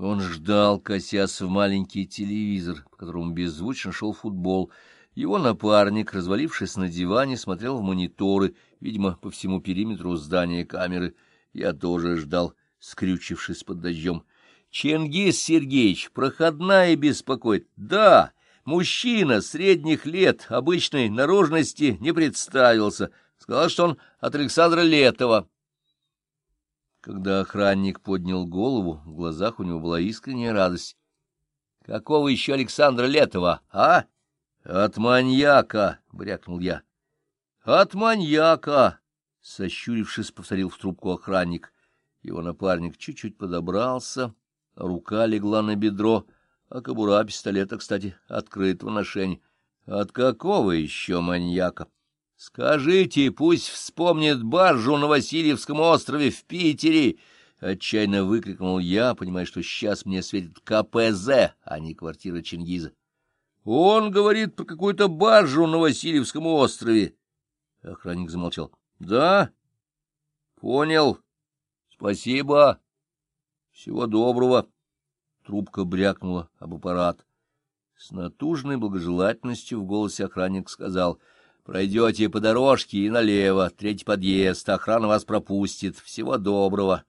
Он ждал, косясь в маленький телевизор, по которому беззвучно шел футбол. Его напарник, развалившись на диване, смотрел в мониторы, видимо, по всему периметру здания камеры. Я тоже ждал, скрючившись под дождем. — Чингис Сергеевич, проходная беспокоит. — Да, мужчина средних лет, обычной наружности, не представился. Сказал, что он от Александра Летова. Когда охранник поднял голову, в глазах у него была искренняя радость. — Какого еще Александра Летова, а? — От маньяка, — брякнул я. — От маньяка, — сощурившись, повторил в трубку охранник. Его напарник чуть-чуть подобрался, рука легла на бедро, а кобура пистолета, кстати, открытого ношения. — От какого еще маньяка? — Скажите, пусть вспомнит баржу на Васильевском острове в Питере! — отчаянно выкрикнул я, понимая, что сейчас мне светит КПЗ, а не квартира Чингиза. — Он говорит про какую-то баржу на Васильевском острове. Охранник замолчал. — Да? — Понял. — Спасибо. — Всего доброго. Трубка брякнула об аппарат. С натужной благожелательностью в голосе охранник сказал — Пройдете по дорожке и налево, третий подъезд, охрана вас пропустит. Всего доброго.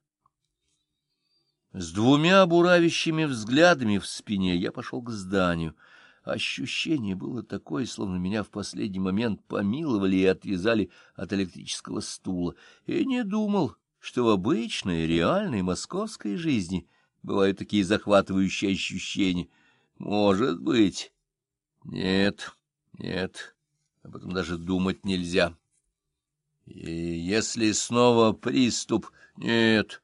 С двумя буравящими взглядами в спине я пошел к зданию. Ощущение было такое, словно меня в последний момент помиловали и отвязали от электрического стула. И не думал, что в обычной, реальной московской жизни бывают такие захватывающие ощущения. Может быть. Нет, нет. Об этом даже думать нельзя. И если снова приступ... Нет,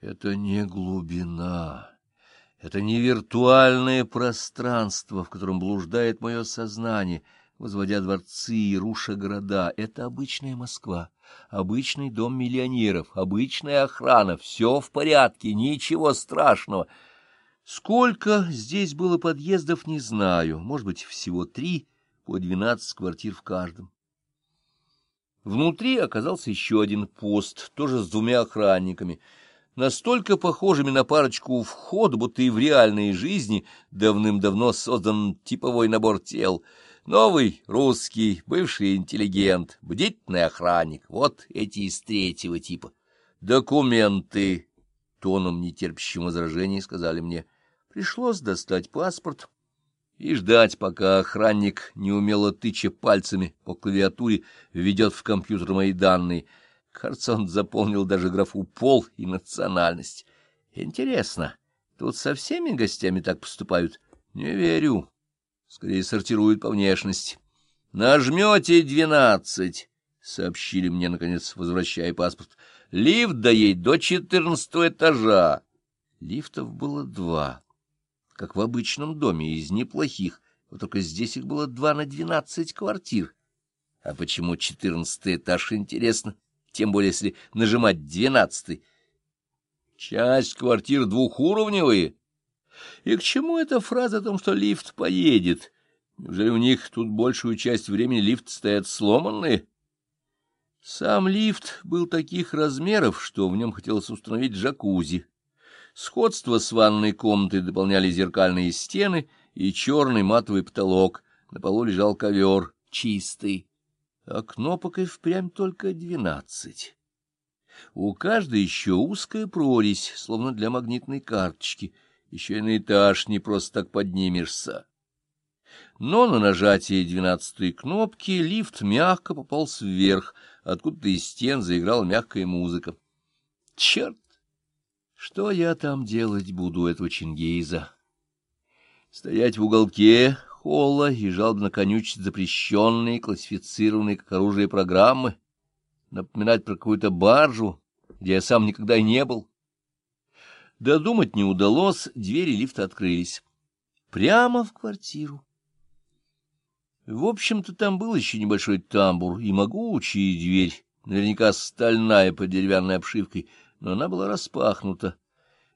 это не глубина. Это не виртуальное пространство, в котором блуждает мое сознание, возводя дворцы и руша города. Это обычная Москва, обычный дом миллионеров, обычная охрана. Все в порядке, ничего страшного. Сколько здесь было подъездов, не знаю. Может быть, всего три по двенадцать квартир в каждом. Внутри оказался еще один пост, тоже с двумя охранниками, настолько похожими на парочку у входа, будто и в реальной жизни давным-давно создан типовой набор тел. Новый, русский, бывший интеллигент, бдительный охранник, вот эти из третьего типа. Документы, тоном нетерпящим возражений, сказали мне. Пришлось достать паспорт и ждать, пока охранник, неумело тыча пальцами по клавиатуре, введет в компьютер мои данные. Кажется, он заполнил даже графу «пол» и «национальность». Интересно, тут со всеми гостями так поступают? Не верю. Скорее сортируют по внешности. «Нажмете двенадцать», — сообщили мне, наконец, возвращая паспорт. «Лифт доедет до четырнадцатого этажа». Лифтов было два как в обычном доме, из неплохих, вот только здесь их было два на двенадцать квартир. А почему четырнадцатый этаж, интересно? Тем более, если нажимать двенадцатый. Часть квартир двухуровневые. И к чему эта фраза о том, что лифт поедет? Неужели у них тут большую часть времени лифт стоят сломанные? Сам лифт был таких размеров, что в нем хотелось установить джакузи. Сходство с ванной комнатой дополняли зеркальные стены и черный матовый потолок. На полу лежал ковер, чистый, а кнопок и впрямь только двенадцать. У каждой еще узкая прорезь, словно для магнитной карточки. Еще и на этаж не просто так поднимешься. Но на нажатие двенадцатой кнопки лифт мягко пополз вверх, откуда-то из стен заиграла мягкая музыка. Черт! Что я там делать буду, этого Чингиза? Стоять в уголке холла и жалобно конючить запрещенные, классифицированные как оружие программы? Напоминать про какую-то баржу, где я сам никогда не был? Додумать не удалось, двери лифта открылись. Прямо в квартиру. В общем-то, там был еще небольшой тамбур и могучая дверь, наверняка стальная под деревянной обшивкой — но она была распахнута.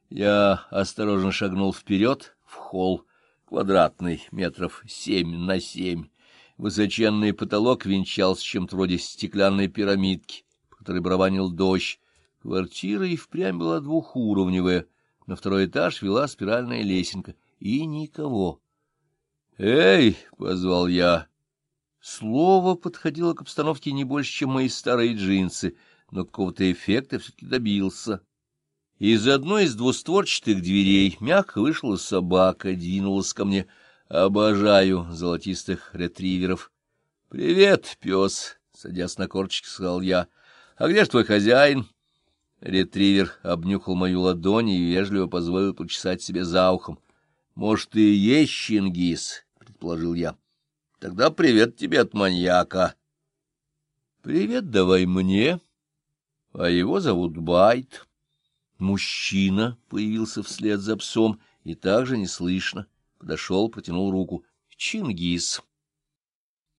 Я осторожно шагнул вперед в холл, квадратный, метров семь на семь. Высоченный потолок венчался чем-то вроде стеклянной пирамидки, по которой барабанил дождь. Квартира и впрямь была двухуровневая, На второй этаж вела спиральная лесенка. И никого. «Эй!» — позвал я. Слово подходило к обстановке не больше, чем мои старые джинсы, но какого-то эффекта все-таки добился. Из одной из двустворчатых дверей мягко вышла собака, двинулась ко мне. Обожаю золотистых ретриверов. — Привет, пес, — садясь на корточки, сказал я. — А где ж твой хозяин? Ретривер обнюхал мою ладонь и вежливо позволил почесать себе за ухом. — Может, ты и есть Чингис? — предположил я. — Тогда привет тебе от маньяка. — Привет давай мне. А его зовут Байт. Мужчина появился вслед за псом и также неслышно подошел, протянул руку. Чингис.